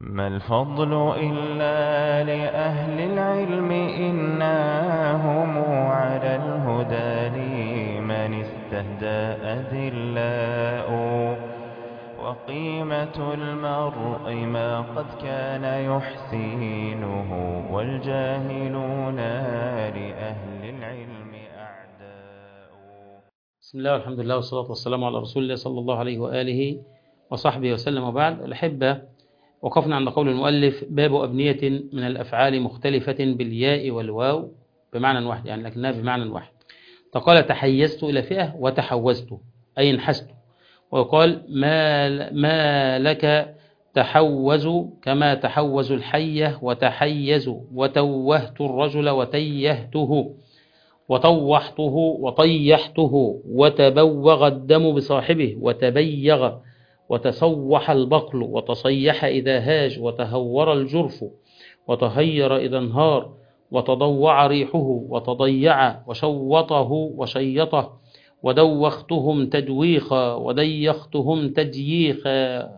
ما الفضل إلا لأهل العلم إنهم على الهدى لمن استهدى أذلاء. وقيمة المرء ما قد كان يحسينه والجاهلون لأهل العلم أعداء. بسم الله والحمد لله والصلاة والسلام على رسول الله صلى الله عليه وآله وصحبه وسلم. وبعد الأحبة وقفنا عند قول المؤلف باب أبنية من الأفعال مختلفة بالياء والواو بمعنى واحد يعني لكنها بمعنى واحد. فقال تحيزت إلى فئة وتحوزت أي انحست ويقال ما, ما لك تحوز كما تحوز الحية وتحيز وتوهت الرجل وتيهته وطوحته وطيحته وتبوغ الدم بصاحبه وتبيغ وتسوح البقل وتصيح إذا هاج وتهور الجرف وتهير إذا انهار وتضوع ريحه وتضيع وشوطه وشيطه ودوختهم تدويخا وديختهم تدييخا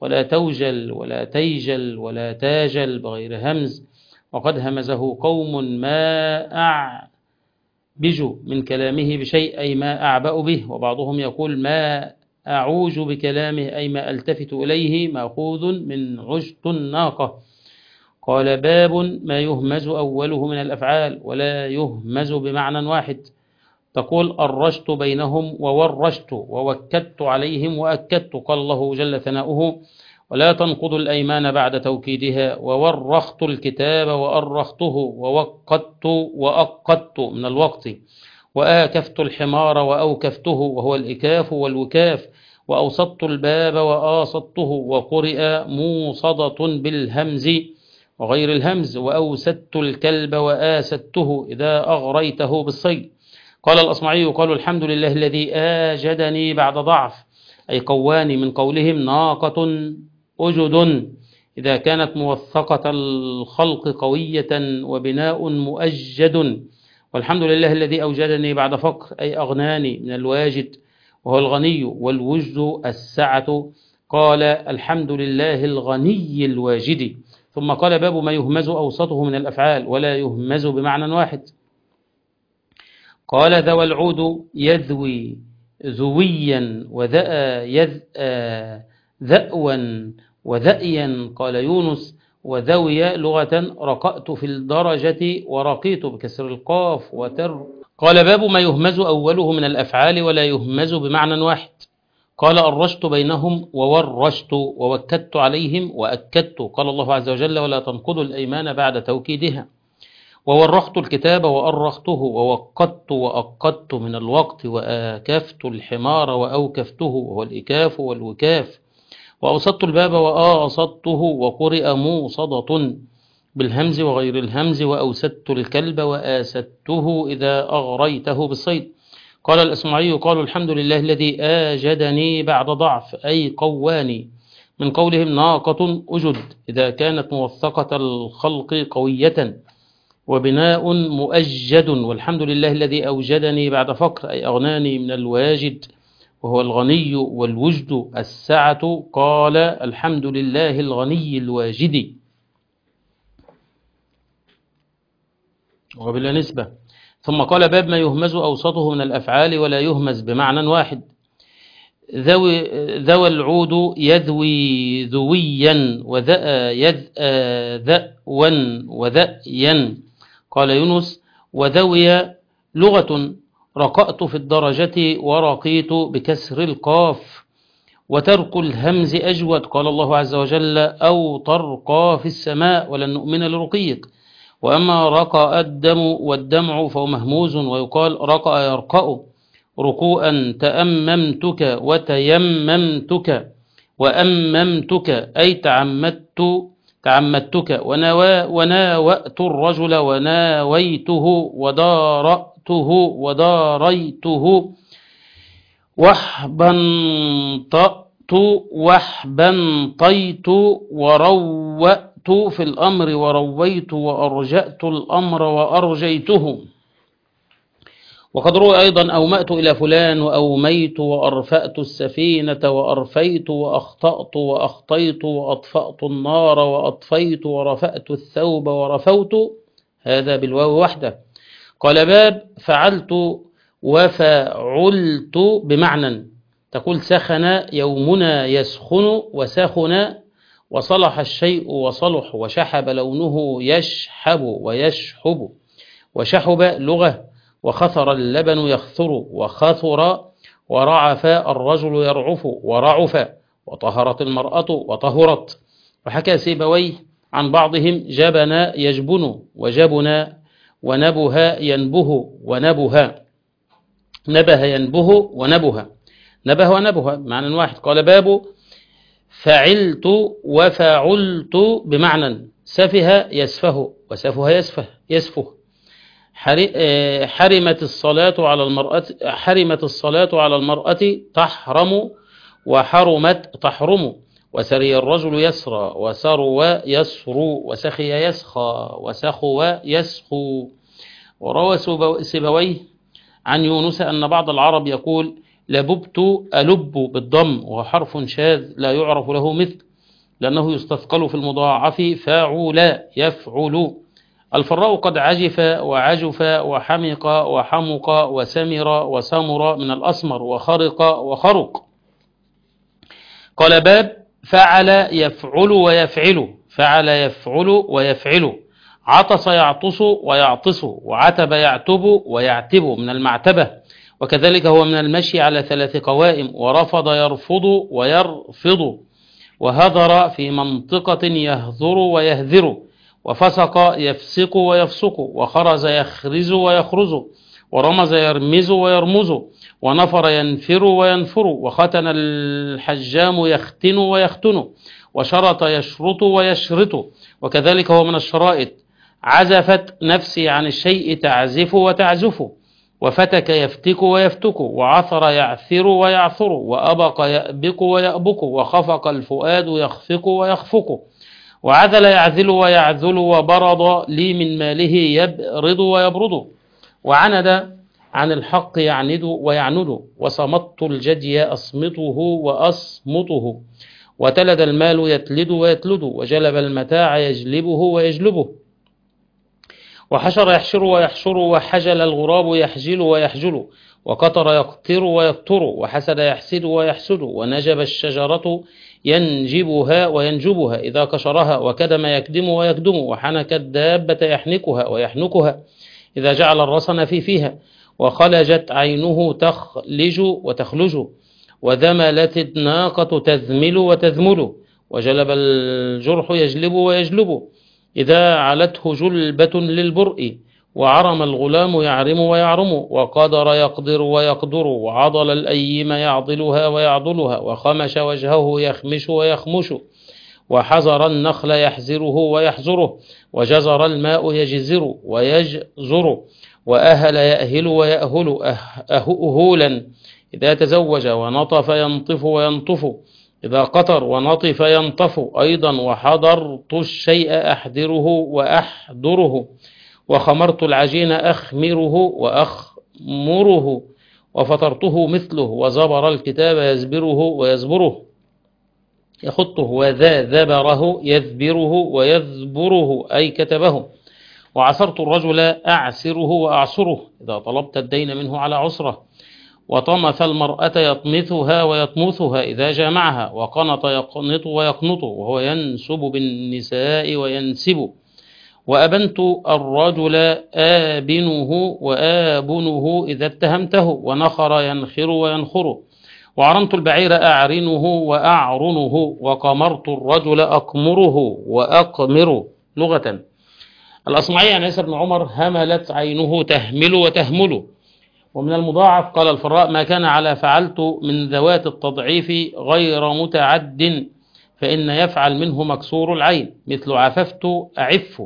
ولا توجل ولا تيجل ولا تاجل بغير همز وقد همزه قوم ما أعبج من كلامه بشيء أي ما أعبأ به وبعضهم يقول ما أعوج بكلامه أي ما ألتفت إليه مأخوذ من عجت الناقة. قال باب ما يهمز أوله من الأفعال ولا يهمز بمعنى واحد. تقول أرشت بينهم وورشت ووكدت عليهم وأكدت. قال الله جل ثناؤه ولا تنقضوا الأيمان بعد توكيدها. وورخت الكتاب وأرخته ووقدت وأقدت. من الوقت وآكفت الحمار وأوكفته وهو الإكاف والوكاف وأوسطت الباب وآسطته وقرئ موصدة بالهمز وغير الهمز وأوسدت الكلب وآسدته إذا أغريته بالصيد. قال الأصمعي قالوا الحمد لله الذي آجدني بعد ضعف أي قواني من قولهم ناقة أجد. إذا كانت موثقة الخلق قوية وبناء مؤجد. والحمد لله الذي أوجدني بعد فقر أي أغناني من الواجد وهو الغني والوجد السعة. قال الحمد لله الغني الواجد. ثم قال باب ما يهمز أوسطه من الأفعال ولا يهمز بمعنى واحد. قال ذوى العود يذوي ذويا وذأ يذأ ذأوا وذأيا. قال يونس وذوي لغة رقأت في الدرجة ورقيت بكسر القاف وتر. قال باب ما يهمز أوله من الأفعال ولا يهمز بمعنى واحد. قال أرشت بينهم وورشت ووكدت عليهم وأكدت. قال الله عز وجل ولا تنقضوا الأيمان بعد توكيدها. وورخت الكتاب وأرخته ووقدت وأقدت من الوقت وآكفت الحمار وأوكفته وهو الإكاف والوكاف. وأوسطت الباب وآصدته وقرئ موصدة بالهمز وغير الهمز وأوسدت الكلب وآسدته إذا أغريته بالصيد. قال الأسمعي قالوا الحمد لله الذي آجدني بعد ضعف أي قواني. من قولهم ناقة أجد إذا كانت موثقة الخلق قوية وبناء مؤجد. والحمد لله الذي أوجدني بعد فقر أي أغناني من الواجد. وهو الغني والوجد السعة قال الحمد لله الغني الواجد. وبلا نسبة. ثم قال باب ما يهمز أوسطه من الأفعال ولا يهمز بمعنى واحد. ذوي, ذوى العود يذوي ذويا وذأ يذأ ذأوا وذأيا. قال يونس وذوي لغة رقأت في الدرجة ورقيت بكسر القاف وترك الهمز أجود قال الله عز وجل أو ترقى في السماء ولن نؤمن لرقيك وأما رقى الدم والدمع فهو مهموز ويقال رقى يرقأ. رقوءا تأممتك وتيممتك وأممتك أي تعمدت تعمدتك وناوأت الرجل وناويته ودارأته وداريته وحبنطأت وحبنطيت وروأت في الأمر ورويت وأرجأت الأمر وأرجيته. وقد روي أيضا أومأت إلى فلان وأوميت وأرفأت السفينة وأرفيت وأخطأت وأخطيت وأطفأت النار وأطفيت ورفأت الثوب ورفوت. هذا بالواو وحده. قال باب فعلت وفعلت بمعنى. تقول سخن يومنا يسخن وسخن وصلح الشيء وصلح وشحب لونه يشحب ويشحب وشحب لغة وخثر اللبن يخثر وخثر ورعف الرجل يرعف ورعف وطهرت المرأة وطهرت. وحكى سيبويه عن بعضهم جبن يجبن وجبن ونبه ينبه ونبه نبه ينبه ونبه نبه ونبه معنى واحد. قال باب فعلت وفعلت بمعنى سفه يسفه وسفه يسفه يسفه. حرمت الصلاة على المرأة حرمت الصلاة على المرأة تحرم وحرمت تحرم. وسري الرجل يسرى وسرو يسرو وسخي يسخى وسخو يسخو. وروى سيبويه عن يونس أن بعض العرب يقول لببت ألب بالضم وهو حرف شاذ لا يعرف له مثل لأنه يستثقل في المضاعف فاعل يفعل. الفراء قد عجف وعجف وحمق وحمق وسمر وسمر من الأسمر وخرق وخرق. قال باب فعل يفعل ويفعل فعل يفعل ويفعل. عطس يعطس ويعطس وعتب يعتب ويعتب من المعتبة. وكذلك هو من المشي على ثلاث قوائم ورفض يرفض ويرفض. وهذر في منطقة يهذر ويهذر. وفسق يفسق ويفسق. وخرز يخرز ويخرز. ورمز يرمز ويرمز. ونفر ينفر وينفر وختن الحجام يختن ويختن وشرط يشرط ويشرط وكذلك هو من الشرائط. عزفت نفسي عن الشيء تعزف وتعزف وفتك يفتك ويفتك وعثر يعثر ويعثر وأبق يأبك ويأبك وخفق الفؤاد يخفق ويخفق وعذل يعذل ويعذل وبرض لي من ماله يبرد ويبرد وعند عن الحق يعند ويعند وصمت الجدي أصمته وأصمته. وتلد المال يتلد ويتلد. وجلب المتاع يجلبه ويجلبه. وحشر يحشر ويحشر. وحجل الغراب يحجل ويحجل. وقطر يقطر ويقطر. وحسد يحسد ويحسد. ونجب الشجرة ينجبها وينجبها. إذا كشرها وكدم يكدم ويكدم. وحنك الدابة يحنكها ويحنكها. إذا جعل الرسن في فيها. وخلجت عينه تخلج وتخلج وذملت الناقة تذمل وتذمل وجلب الجرح يجلب ويجلب. إذا علته جلبة للبرء وعرم الغلام يعرم ويعرم وقدر يقدر ويقدر وعضل الأيم يعضلها ويعضلها وخمش وجهه يخمش ويخمش وحزر النخل يحزره ويحزره وجزر الماء يجزر ويجزر. وأهل يأهل ويأهل أهولا. إذا تزوج ونطف ينطف وينطف. إذا قطر ونطف ينطف. أيضا وحضرت الشيء أحذره وأحضره. وخمرت العجين أخمره وأخمره. وفطرته مثله وزبر الكتاب يزبره ويزبره. يخطه وذا ذبره يذبره ويذبره. أي كتبه. وعسرت الرجل أعسره وأعسره إذا طلبت الدين منه على عسرة. وطمث المرأة يطمثها ويطمثها إذا جامعها. وقنط يقنط ويقنط وهو ينسب بالنساء وينسب. وأبنت الرجل آبنه وآبنه إذا اتهمته. ونخر ينخر وينخر. وعرنت البعير أعرنه وأعرنه. وقمرت الرجل أقمره وأقمر. لغة الأصمعي عن عيسى بن عمر هملت عينه تهمل وتهمل. ومن المضاعف قال الفراء ما كان على فعلت من ذوات التضعيف غير متعد فإن يفعل منه مكسور العين مثل عففت أعف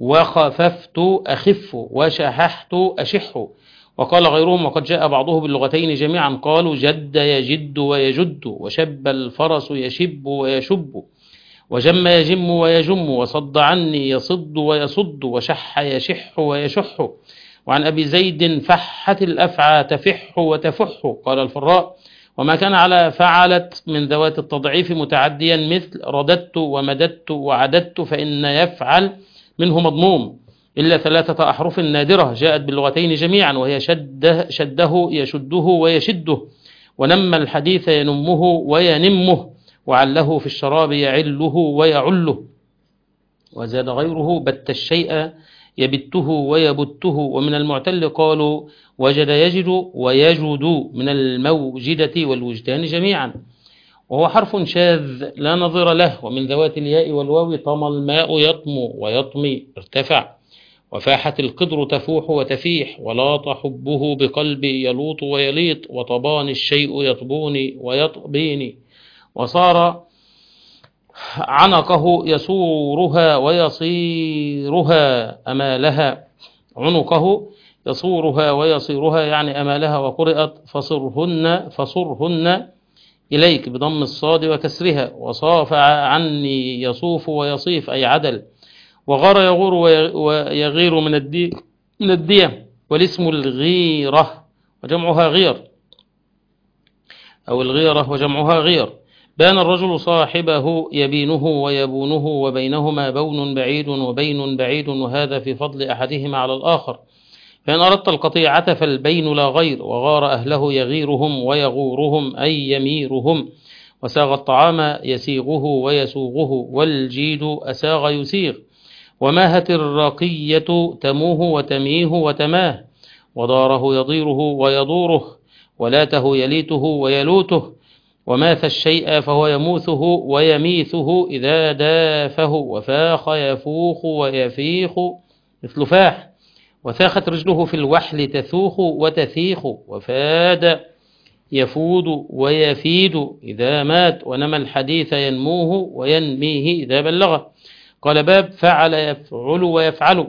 وخففت أخف وشححت أشح. وقال غيرهم وقد جاء بعضه باللغتين جميعا قالوا جد يجد ويجد وشب الفرس يشب ويشب. وجم يجم ويجم وصد عني يصد ويصد وشح يشح ويشح. وعن أبي زيد فحت الأفعى تفح وتفح. قال الفراء وما كان على فعلت من ذوات التضعيف متعديا مثل رددت ومددت وعددت فإن يفعل منه مضموم. إلا ثلاثة أحرف نادرة جاءت باللغتين جميعا وهي شده, شده يشده ويشده. ونم الحديث ينمه وينمه. وعله في الشراب يعله ويعله. وزاد غيره بت الشيء يبته ويبته. ومن المعتل قالوا وجد يجد ويجد من الموجدة والوجدان جميعا. وهو حرف شاذ لا نظير له. ومن ذوات الياء والواو طم الماء يطمو ويطمي ارتفع. وفاحت القدر تفوح وتفيح. ولاط حبه بقلبي يلوط ويليط. وطبان الشيء يطبوني ويطبيني. وصار عنقه يصورها ويصيرها أمالها. عنقه يصورها ويصيرها يعني أمالها. وقرأت فصرهن فصرهن إليك بضم الصاد وكسرها. وصاف عني يصوف ويصيف أي عدل. وغار يغور ويغير من الدي من الدية. والاسم الغيرة وجمعها غير. أو الغيرة وجمعها غير. بان الرجل صاحبه يبينه ويبونه وبينهما بون بعيد وبين بعيد وهذا في فضل أحدهما على الآخر. فإن أردت القطيعة فالبين لا غير وغار أهله يغيرهم ويغورهم أي يميرهم. وساغ الطعام يسيغه ويسوغه والجيد أساغ يسيغ. وماهت الرقية تموه وتميه وتماه. وداره يضيره ويضوره ولاته يليته ويلوته. وماث الشيء فهو يموثه ويميثه إذا دافه وفاخ يفوخ ويفيخ مثل فاح. وثاخت رجله في الوحل تثوخ وتثيخ وفاد يفود ويفيد إذا مات. ونمى الحديث ينموه وينميه إذا بلغه. قال باب فعل يفعل ويفعل.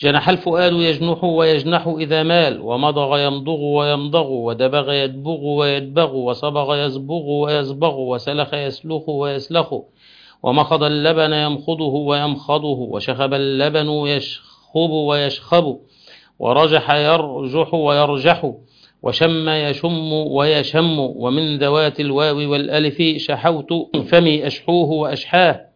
جنح الفؤاد يجنح ويجنح إذا مال ومضغ يمضغ ويمضغ ودبغ يدبغ ويدبغ وصبغ يصبغ ويصبغ وسلخ يسلخ ويسلخ ومخض اللبن يمخضه ويمخضه وشخب اللبن يشخب ويشخب ورجح يرجح ويرجح وشم يشم ويشم ومن ذوات الواو والألف شحوت فمي أشحوه وأشحاه.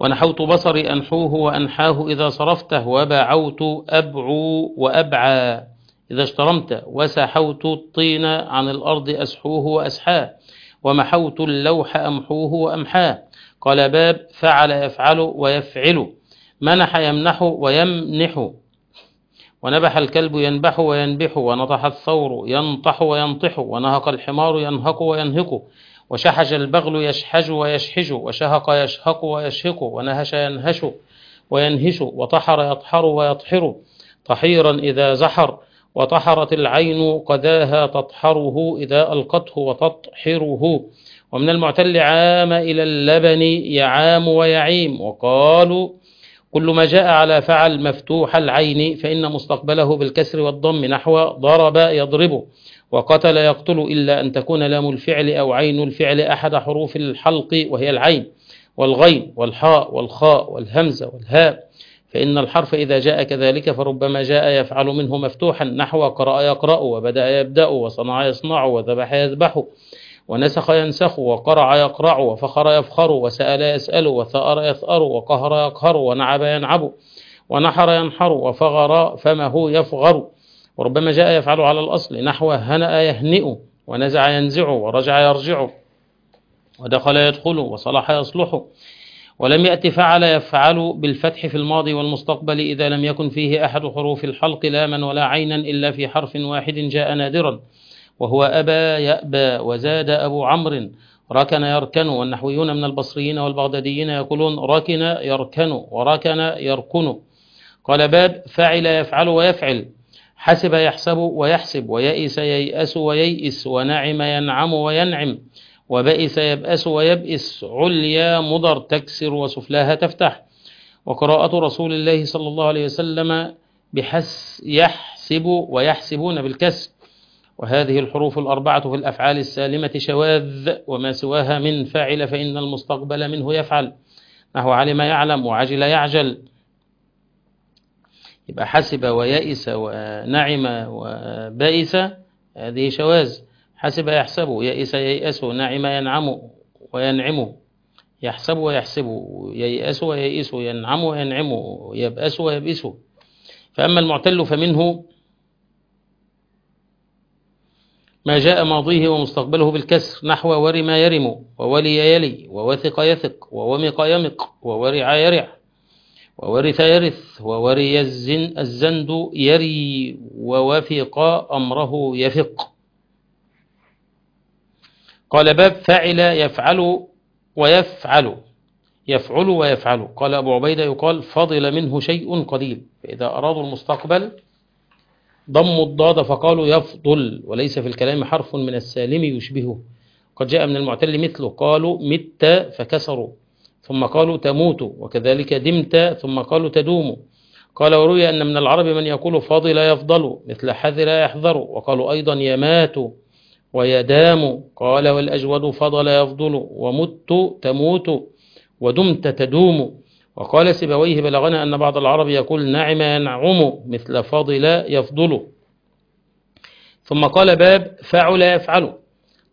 ونحوت بصري أنحوه وأنحاه إذا صرفته وبعوت أبعو وأبعى إذا اشترمت وسحوت الطين عن الأرض أسحوه وأسحاه ومحوت اللوح أمحوه وأمحاه قال باب فعل يفعل ويفعل. منح يمنح ويمنح. ونبح الكلب ينبح وينبح. ونطح الثور ينطح وينطح. ونهق الحمار ينهق وينهق. وشحج البغل يشحج ويشحج وشهق يشهق ويشهق ونهش ينهش وينهش وطحر يطحر ويطحر طحيرا إذا زحر وطحرت العين قذاها تطحره إذا ألقته وتطحره. ومن المعتل عام إلى اللبن يعام ويعيم. وقالوا كل ما جاء على فعل مفتوح العين فإن مستقبله بالكسر والضم نحو ضرب يضرب. وقتل يقتل إلا أن تكون لام الفعل أو عين الفعل أحد حروف الحلق وهي العين والغين والحاء والخاء والهمزة والهاء. فإن الحرف إذا جاء كذلك فربما جاء يفعل منه مفتوحا نحو قرأ يقرأ وبدأ يبدأ وصنع يصنع وذبح يذبح ونسخ ينسخ وقرع يقرع وفخر يفخر وسأل يسأل وثأر يثأر وقهر يقهر ونعب ينعب ونحر ينحر وفغر فمه يفغر. وربما جاء يفعل على الأصل نحو هنأ يهنئ ونزع ينزع ورجع يرجع ودخل يدخل وصلح يصلح ولم يأت فعل يفعل بالفتح في الماضي والمستقبل إذا لم يكن فيه أحد حروف الحلق لاما ولا عينا إلا في حرف واحد جاء نادرا وهو أبى يأبى وزاد أبو عمرو ركن يركن والنحويون من البصريين والبغداديين يقولون ركن يركن وركن يركن قال باب فعل يفعل ويفعل حسب يحسب ويحسب ويئس ييأس وييئس ونعم ينعم وينعم وبئس يبأس ويبئس. عليا مضر تكسر وسفلاها تفتح. وقراءة رسول الله صلى الله عليه وسلم بحس يحسب ويحسبون بالكسر وهذه الحروف الأربعة في الأفعال السالمة شواذ وما سواها من فاعل فإن المستقبل منه يفعل. نحو علم يعلم وعجل يعجل. يبقى حسب ويئس ونعم وبائس هذه شواذ. حسب يحسب يئس ييأس نعم ينعم وينعم. يحسب ويحسب ييأس وييئس ينعم وينعم يبأس ويبئس. فأما المعتل فمنه ما جاء ماضيه ومستقبله بالكسر نحو ورم يرم وولي يلي ووثق يثق وومق يمق وورع يرع. وورث يرث ووري الزن الزند يري ووفق أمره يفق. قال باب فعل يفعل ويفعل. يفعل ويفعل. قال أبو عبيدة يقال فضل منه شيء قليل. فإذا أرادوا المستقبل ضموا الضاد فقالوا يفضل. وليس في الكلام حرف من السالم يشبهه. قد جاء من المعتل مثله. قالوا مت فكسروا. ثم قالوا تموت وكذلك دمت ثم قالوا تدوم. قال وروي أن من العرب من يقول فاضل يفضل مثل حذر يحذر. وقالوا أيضا يمات ويدام قال والأجود فضل يفضل ومت تموت ودمت تدوم. وقال سبويه بلغنا أن بعض العرب يقول نعم ينعم مثل فضل يفضل. ثم قال باب فعل يفعل.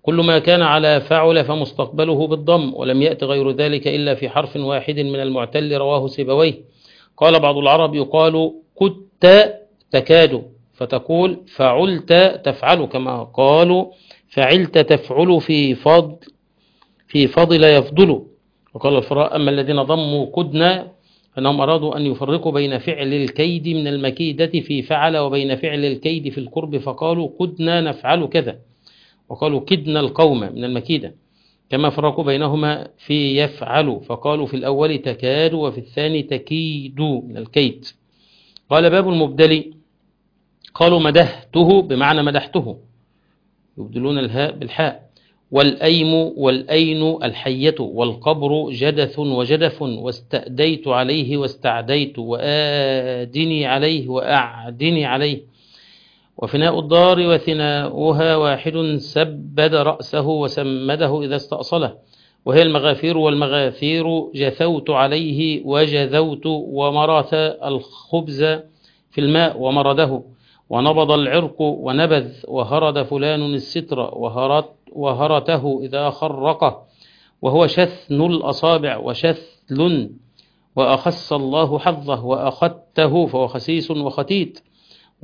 كل ما كان على فعل فمستقبله بالضم ولم يأت غير ذلك إلا في حرف واحد من المعتل رواه سبويه قال بعض العرب يقال كدت تكاد فتقول فعلت تفعل كما قالوا فعلت تفعل في فضل في فضل يفضل. وقال الفراء أما الذين ضموا كدنا فإنهم أرادوا أن يفرقوا بين فعل الكيد من المكيدة في فعل وبين فعل الكيد في القرب فقالوا كدنا نفعل كذا. وقالوا كدنا القوم من المكيدة كما فرقوا بينهما في يفعل. فقالوا في الأول تكاد وفي الثاني تكيد من الكيد. قال باب المبدل. قالوا مدحته بمعنى مدحته. يبدلون الهاء بالحاء. والأيم والأين الحية والقبر جدث وجدف واستأديت عليه واستعديت وآدني عليه وأعدني عليه. وفناء الدار وثناؤها واحد سبد رأسه وسمده إذا استأصله. وهي المغافير والمغافير جثوت عليه وجذوت ومرث الخبز في الماء ومرده. ونبض العرق ونبذ وهرد فلان الستر وهرت وهرته إذا خرقه. وهو شثن الأصابع وشثل وأخس الله حظه وأخذته فهو خسيس وختيت.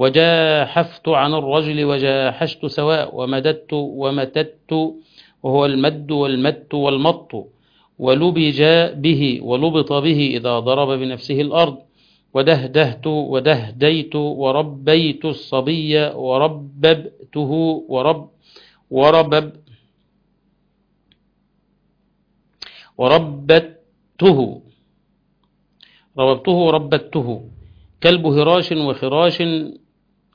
وجاحفت عن الرجل وجاحشت سواء ومددت ومتدت وهو المد والمت والمط ولبج به ولبط به إذا ضرب بنفسه الأرض ودهدهت ودهديت وربيت الصبي ورببته ورب وربب وربته رببته وربته كلب هراش وخراش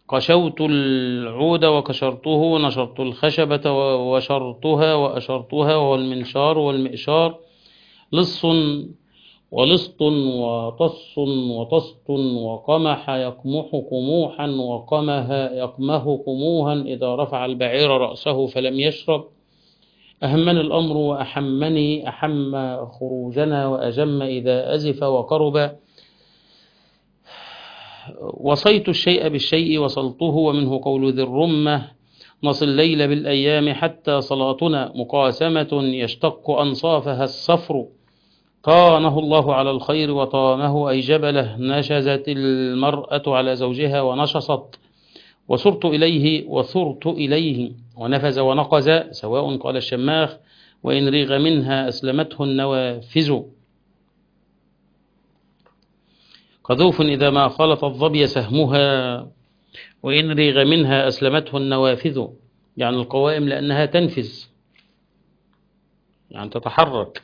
قشوت العود وكشرته نشرت الخشبة وشرتها وأشرتها وهو المنشار والمئشار لص ولصط وطص وطسط وقمح يقمح قموحا وقمه يقمه قموها إذا رفع البعير رأسه فلم يشرب. أهمني الأمر وأحمني أحم خروجنا وأجم إذا أزف وقرب. وصيت الشيء بالشيء وصلته ومنه قول ذي الرمة نصل الليل بالأيام حتى صلاتنا مقاسمة يشتق أنصافها الصفر. طانه الله على الخير وطانه أي جبله. نشزت المرأة على زوجها ونشصت. وصرت إليه وثرت إليه. ونفز ونقز سواء قال الشماخ وإن ريغ منها أسلمته النوافذ قذوف إذا ما خلط الظبي سهمها وإن ريغ منها أسلمته النوافذ. يعني القوائم لأنها تنفذ. يعني تتحرك.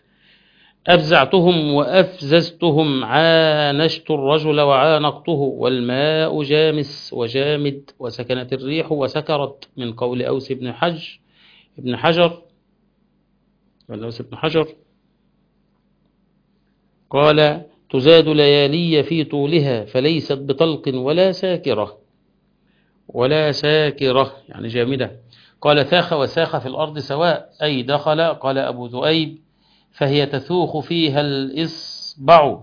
أفزعتهم وأفززتهم عانشت الرجل وعانقته. والماء جامس وجامد وسكنت الريح وسكرت. من قول أوس بن حج ابن حجر. أوس بن حجر. قال تزاد ليالي في طولها فليست بطلق ولا ساكرة. ولا ساكرة. يعني جامدة. قال ثاخ وساخ في الأرض سواء أي دخل قال أبو ذؤيب فهي تثوخ فيها الإصبع.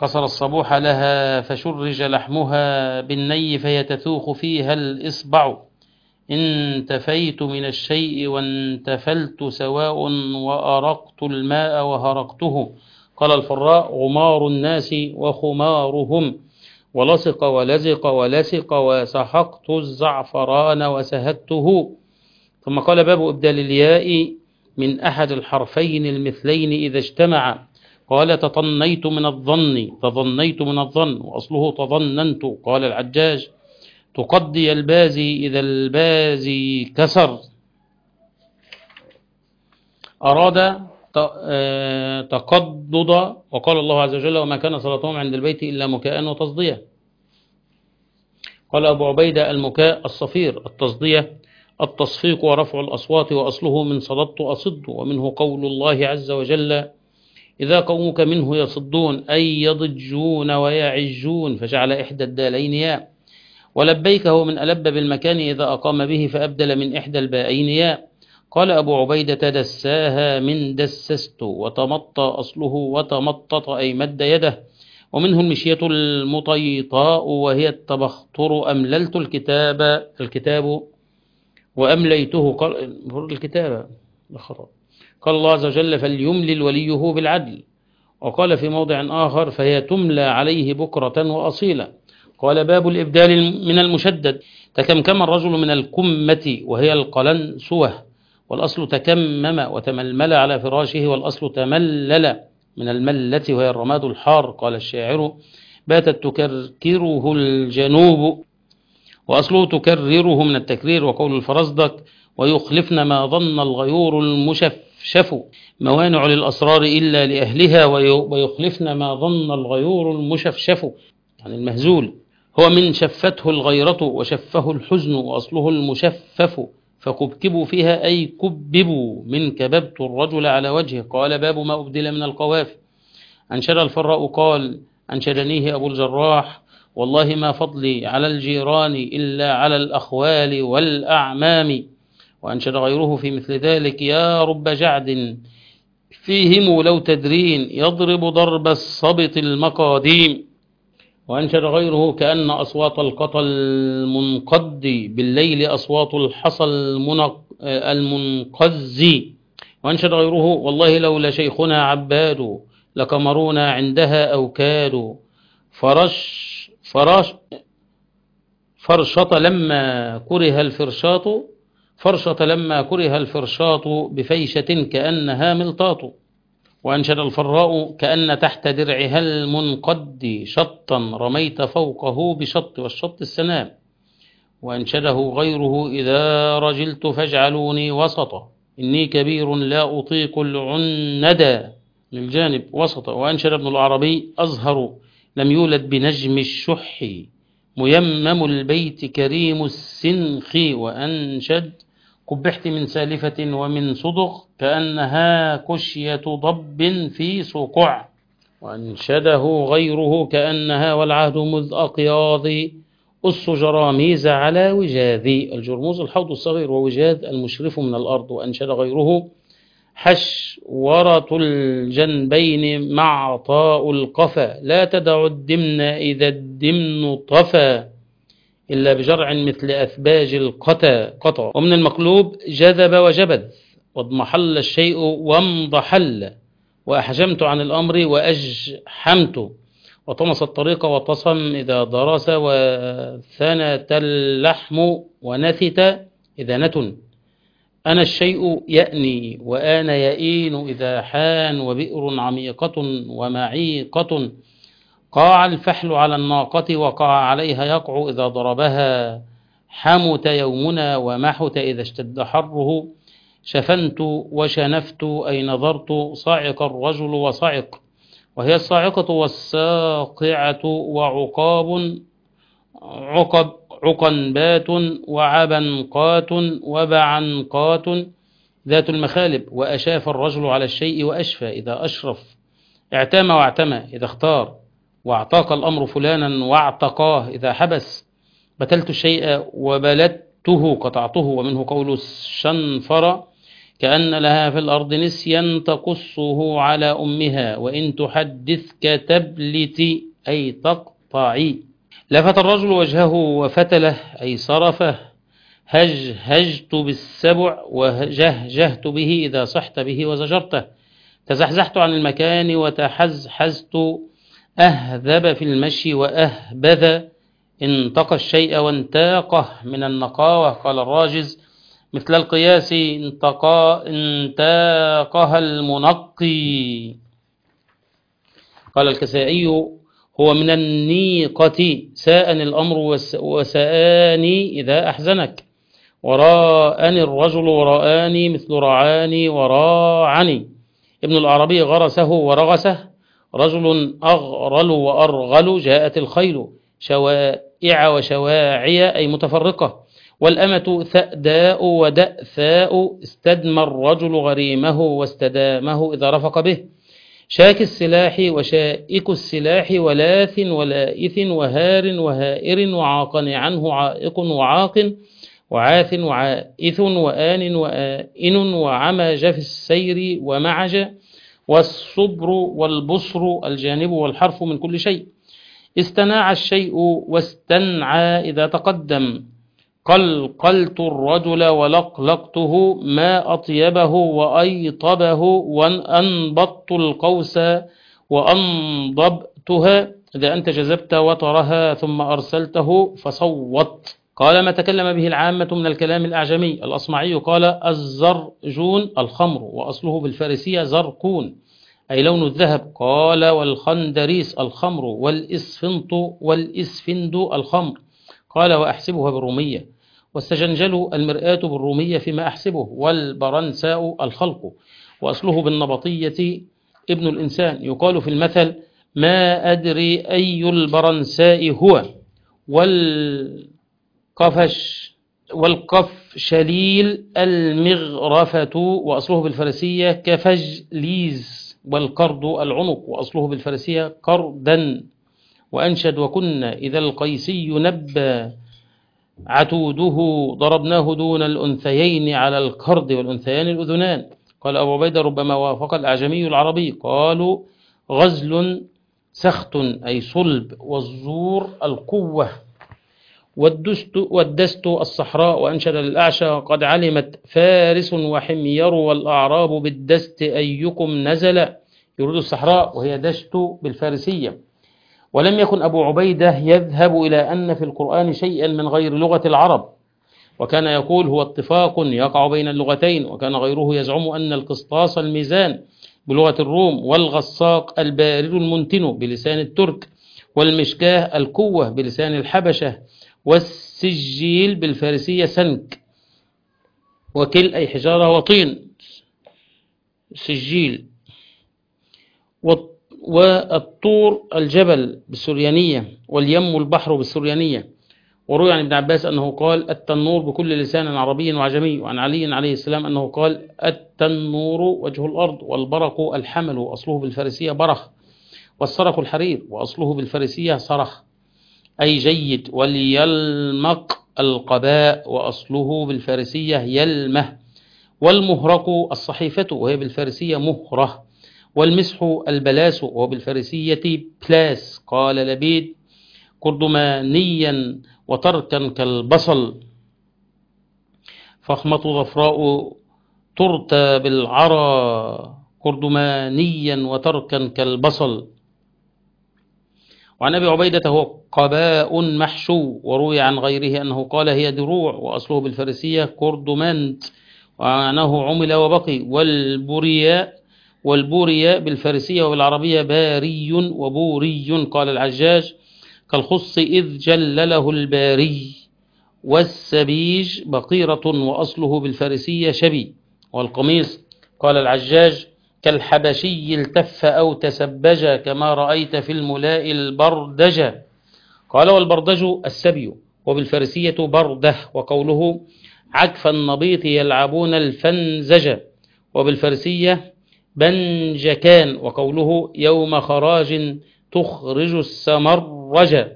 كسر الصبوح لها فشرج لحمها بالني فهي تثوخ فيها الإصبع. انتفيت من الشيء وانتفلت سواء وأرقت الماء وهرقته. قال الفراء غمار الناس وخمارهم. ولصق ولزق ولسق وسحقت الزعفران وسهدته. ثم قال باب إبدال الياء من أحد الحرفين المثلين إذا اجتمع. قال تطنيت من الظن تظنيت من الظن وأصله تظننت. قال العجاج تقضي البازي إذا البازي كسر. أراد تقضض وقال الله عز وجل وما كان صلاتهم عند البيت إلا مكاء وتصدية. قال أبو عبيدة المكاء الصفير التصدية التصفيق ورفع الأصوات وأصله من صددت أصد ومنه قول الله عز وجل إذا قومك منه يصدون أي يضجون ويعجون فجعل إحدى الدالين ياء. ولبيك هو من ألب بالمكان إذا أقام به فأبدل من إحدى البائين ياء. قال أبو عبيدة دساها من دسست وتمطى أصله وتمطط أي مد يده. ومنه المشية المطيطاء وهي التبختر أمللت الكتاب؟ الكتاب. وأمليته قال الكتاب. قال الله عز وجل فليملل وليه بالعدل. وقال في موضع آخر فهي تملى عليه بكرة وأصيلا. قال باب الإبدال من المشدد. تكمكم الرجل من الكمة وهي القلنسوة. والأصل تكمم وتململ على فراشه والأصل تملل من الملة وهي الرماد الحار قال الشاعر. باتت تكركره الجنوب وأصله تكرره من التكرير وقول الفرزدق ويخلفن ما ظن الغيور المشفشف. موانع للأسرار إلا لأهلها ويخلفن ما ظن الغيور المشفشف. يعني المهزول هو من شفته الغيرة وشفه الحزن وأصله المشفف. فكبكبوا فيها أي كببوا من كببت الرجل على وجهه. قال باب ما أبدل من القوافي أنشد الفراء قال أنشدنيه أبو الجراح والله ما فضلي على الجيران إلا على الأخوال والأعمام. وأنشد غيره في مثل ذلك يا رب جعد فيهم لو تدرين يضرب ضرب الصبط المقاديم. وأنشد غيره كأن أصوات القطى المنقد بالليل أصوات الحصى المنقز وأنشد غيره والله لولا شيخنا عباد لكمرونا عندها أو كادوا فرش فرش فرشط لما كره الفرشاط فرشط لما كره الفرشاط بفيشة كأنها ملطاط. وأنشد الفراء كأن تحت درعها المنقد شطا رميت فوقه بشط والشط السنام. وأنشده غيره إذا رجلت فاجعلوني وسطا. إني كبير لا أطيق العندى للجانب وسطا. وأنشد ابن العربي أزهر لم يولد بنجم الشح. ميمم البيت كريم السنخ. وأنشد قبحت من سالفة ومن صدق كأنها كشية ضب في سقع وأنشده غيره كأنها والعهد مذ أقياض أس جراميز على وجاذ. الجرموز الحوض الصغير ووجاذ المشرف من الأرض وأنشد غيره حشورة الجنبين مع طاء القفا. لا تدع الدمن إذا الدمن طفى إلا بجرع مثل أثباج القتا قطع. ومن المقلوب جذب وجبذ واضمحل الشيء وامضحل وأحجمت عن الأمر وأجحمت. وطمس الطريق وتصم إذا درس وثنت اللحم ونثت إذا نتن. أنا الشيء يأني وآن يئين إذا حان وبئر عميقة ومعيقة. قاع الفحل على الناقة وقع عليها يقع إذا ضربها حمت يومنا ومحت إذا اشتد حره. شفنت وشنفت أي نظرت صعق الرجل وصعق وهي الصاعقة والساقعة وعقاب عقب عقنبات وعبنقات وبعنقات ذات المخالب. وأشاف الرجل على الشيء وأشفى إذا أشرف اعتام واعتمى إذا اختار. واعتاق الأمر فلانا واعتقاه إذا حبس بتلت الشيء وبلدته قطعته ومنه قول الشنفر كأن لها في الأرض نسيا تقصه على أمها وإن تحدثك تبلت أي تقطعي. لفت الرجل وجهه وفتله أي صرفه هجهجت بالسبع وجهجهت به إذا صحت به وزجرته. تزحزحت عن المكان وتحزحزت أهذب في المشي وأهبذ انتقى الشيء وانتاقه من النقاوة قال الراجز. مثل القياس انتقى انتاقها المنقي. قال الكسائي هو من النيقة ساءني الأمر وسآني إذا أحزنك. وراءني الرجل ورآني مثل رعاني وراعني. ابن الأعرابي غرسه ورغسه. رجل أغرل وأرغل جاءت الخيل شوائع وشواعي أي متفرقة. والأمة ثأداء ودأثاء استدمى الرجل غريمه واستدامه إذا رفق به. شاك السلاح وشائك السلاح ولاث ولائث وهار وهائر وعاقن عنه عائق وعاق وعاث وعائث وآن وآئن وعمج في السير ومعج. والصبر والبصر الجانب والحرف من كل شيء. استناع الشيء واستنعى إذا تقدم. قلقلت الرجل ولقلقته ما أطيبه وأيطبه وأنبطت القوس وأنضبتها. إذا أنت جذبت وطرها ثم أرسلته فصوت. قال ما تكلم به العامة من الكلام الأعجمي. الأصمعي قال الزرجون الخمر وأصله بالفارسية زرقون أي لون الذهب. قال والخندريس الخمر والإسفنط والإسفند الخمر. قال وأحسبها بالرومية. والسجنجل المرآة بالرومية فيما أحسبه والبرنساء الخلق. وأصله بالنبطية ابن الإنسان. يقال في المثل ما أدري أي البرنساء هو. والقفش والقف شليل المغرفة وأصله بالفارسية كفجليز والقرد العنق وأصله بالفارسية قردا وأنشد وكن إذا القيسي نبى عتوده ضربناه دون الأنثيين على القرد والأنثيان الأذنان. قال أبو عبيدة ربما وافق الأعجمي العربي. قالوا غزل سخط أي صلب والزور القوة. والدست, والدست الصحراء وأنشد للأعشى قد علمت فارس وحمير والأعراب بالدست أيكم نزل. يريد الصحراء وهي دشت بالفارسية. ولم يكن أبو عبيدة يذهب إلى أن في القرآن شيئا من غير لغة العرب. وكان يقول هو اتفاق يقع بين اللغتين وكان غيره يزعم أن القسطاس الميزان بلغة الروم والغساق البارد المنتن بلسان الترك والمشكاه القوة بلسان الحبشة والسجيل بالفارسية سنك. وكل أي حجارة وطين. سجيل. والطور الجبل بالسريانية واليم البحر بالسريانية. وروي عن ابن عباس أنه قال التنور بكل لسان عربي وعجمي وعن علي عليه السلام أنه قال التنور وجه الأرض والبرق الحمل وأصله بالفارسية برخ. والسرق الحرير وأصله بالفارسية صرخ. أي جيد وليلمق القباء وأصله بالفارسية يلمه. والمهرق الصحيفة وهي بالفارسية مهرة. والمسح البلاس وهو بالفارسية بلاس. قال لبيد قردمانيا وتركا كالبصل. فخمة ذفراء ترتى بالعرى قردمانيا وتركا كالبصل. وعن أبي عبيدة هو قباء محشو وروي عن غيره أنه قال هي دروع وأصله بالفارسية كردماند ومعناه عمل وبقي والبارياء والبورياء بالفارسية وبالعربية باري وبوري قال العجاج. كالخص إذا جلله الباري والسبيج بقيرة وأصله بالفارسية شبي والقميص قال العجاج. كالحبشي التف أو تسبج كما رأيت في الملاء البردجا قال والبردج السبي وبالفارسية برده وقوله عكف النبيط يلعبون الفنزج. وبالفارسية بنجكان وقوله يوم خراج تخرج السمرج.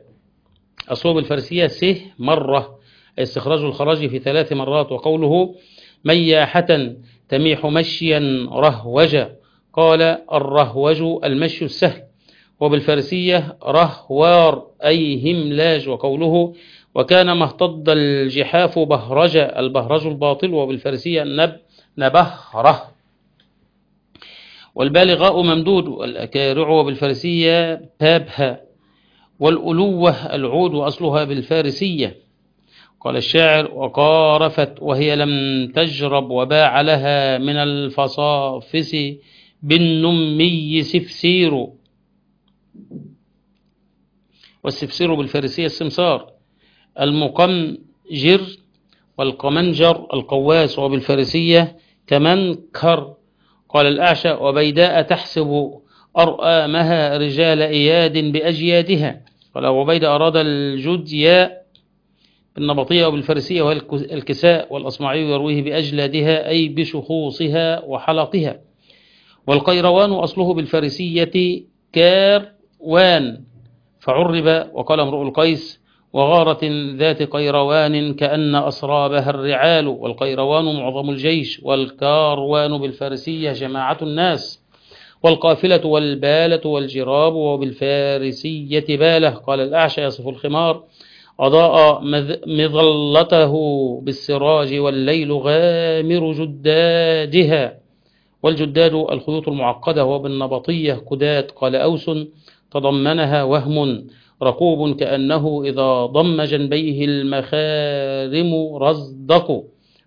أصوب الفارسية سه مرة استخراج الخراج في ثلاث مرات وقوله مياحة تميح مشيا رهوجا. قال الرهوج المشي السهل. وبالفارسية رهوار أي هملاج وقوله وكان ما اهتض الجحاف بهرج البهرج الباطل وبالفارسية نب نبهرة. والبالغاء ممدود والأكارع وبالفارسية بابها. والألوة العود أصلها بالفارسية. قال الشاعر وقارفت وهي لم تجرب وباع لها من الفصافس بالنمي سفسير. والسفسير بالفارسية السمسار. المقمجر والقمنجر القواس وبالفارسية كمنكر. قال الأعشى وبيداء تحسب أرآمها رجال إياد بأجيادها. قال وبيد أراد الجدياء بالنبطية وبالفارسية وهي الكساء والأصمعي يرويه بأجلادها أي بشخوصها وحلقها. والقيروان أصله بالفارسية كاروان فعرب وقال امرؤ القيس وغارة ذات قيروان كأن أسرابها الرعال. والقيروان معظم الجيش والكاروان بالفارسية جماعة الناس. والقافلة والبالة والجراب وبالفارسية بالة. قال الأعشى يصف الخمار أضاء مظلته بالسراج والليل غامر جدادها. والجداد الخيوط المعقدة وبالنبطية كدات. قال أوس تضمنها وهم رقوب كأنه إذا ضم جنبيه المخارم رزدق.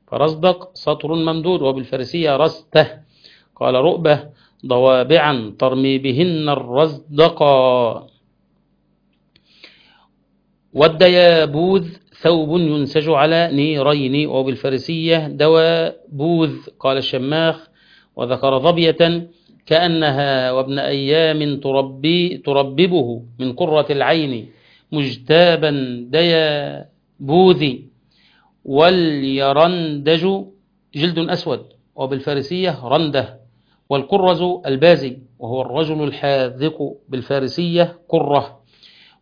فرزدق سطر ممدود وبالفارسية رستة. قال رؤبة ضوابعا ترمي بهن الرزدقا. والديابوذ ثوب ينسج على نيرين وبالفارسية دوابوذ قال الشماخ. وذكر ظبية كأنها وابن أيام تربي ترببه من قرة العين مجتابا ديا بوذي واليرندج جلد أسود وبالفارسية رندة. والقرز البازي وهو الرجل الحاذق بالفارسية قرة.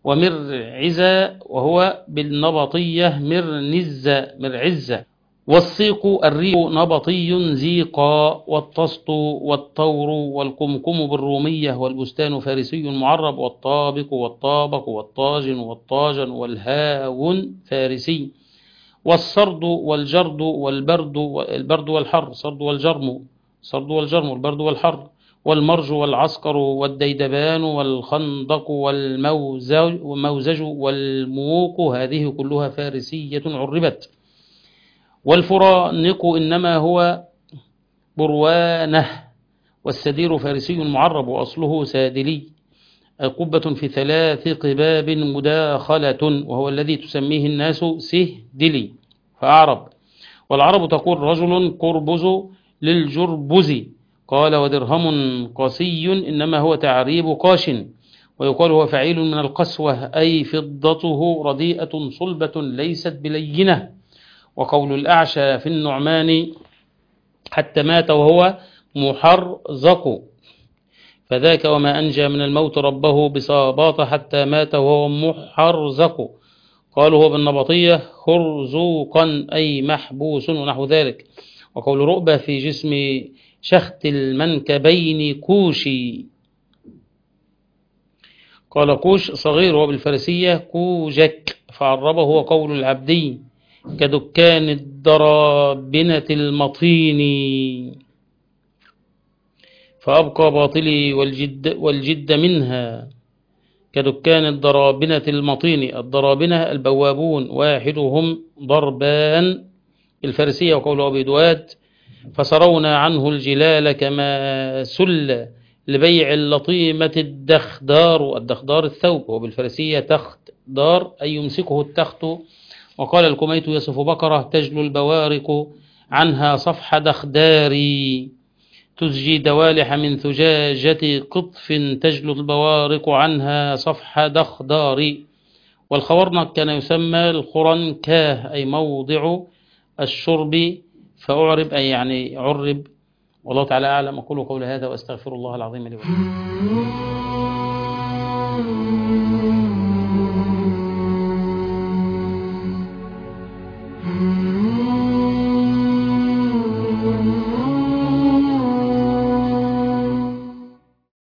ومرعزة وهو بالنبطية مرنزة مرعزة والصيق الريق نبطي زيقا والطسط والطور والقمقم بالرومية والبستان فارسي معرب والطابق والطابق والطاجن والطاجن والهاون فارسي. والصرد والجرد والبرد البرد والحر صرد والجرم صرد والجرم البرد والحر. والمرج والعسكر والديدبان والخندق والموزج والموق هذه كلها فارسية عربت. والفرانق إنما هو بروانه والسدير فارسي معرب وأصله سادلي. قبة في ثلاث قباب مداخلة وهو الذي تسميه الناس سهدلي فأعرب. والعرب تقول رجل قربز للجربز. قال ودرهم قسي إنما هو تعريب قاش ويقال هو فعيل من القسوة أي فضته رديئة صلبة ليست بلينة. وقول الأعشى في النعمان حتى مات وهو محرزق. فذاك وما أنجى من الموت ربه بصاباط حتى مات وهو محرزق. قالوا هو بالنبطية خرزوقا أي محبوس ونحو ذلك. وقول رؤبة في جسم شخت المنكبين كوشي. قال كوش صغير وبالفارسية كوجك. فعربه وقول العبدي كدكان الدرابنة المطين. فأبقى باطلي والجد, والجد منها كدكان الدرابنة المطين. الدرابنة البوابون واحدهم ضربان. الفارسية وقول أبي دواد فسرونا عنه الجلال كما سل لبيع اللطيمة الدخدار. الدخدار الثوب وبالفارسية تخت دار أي يمسكه التخت. وقال الكميت يصف بقرة تجلو البوارق عنها صفح دخداري تزجي دوالح من ثجاجة قطف تجلو البوارق عنها صفح دخداري والخورنق كان يسمى الخرنكاه أي موضع الشرب فأعرب أي يعني عرب. والله تعالى أعلم أقول قول هذا وأستغفر الله العظيم لي ولكم.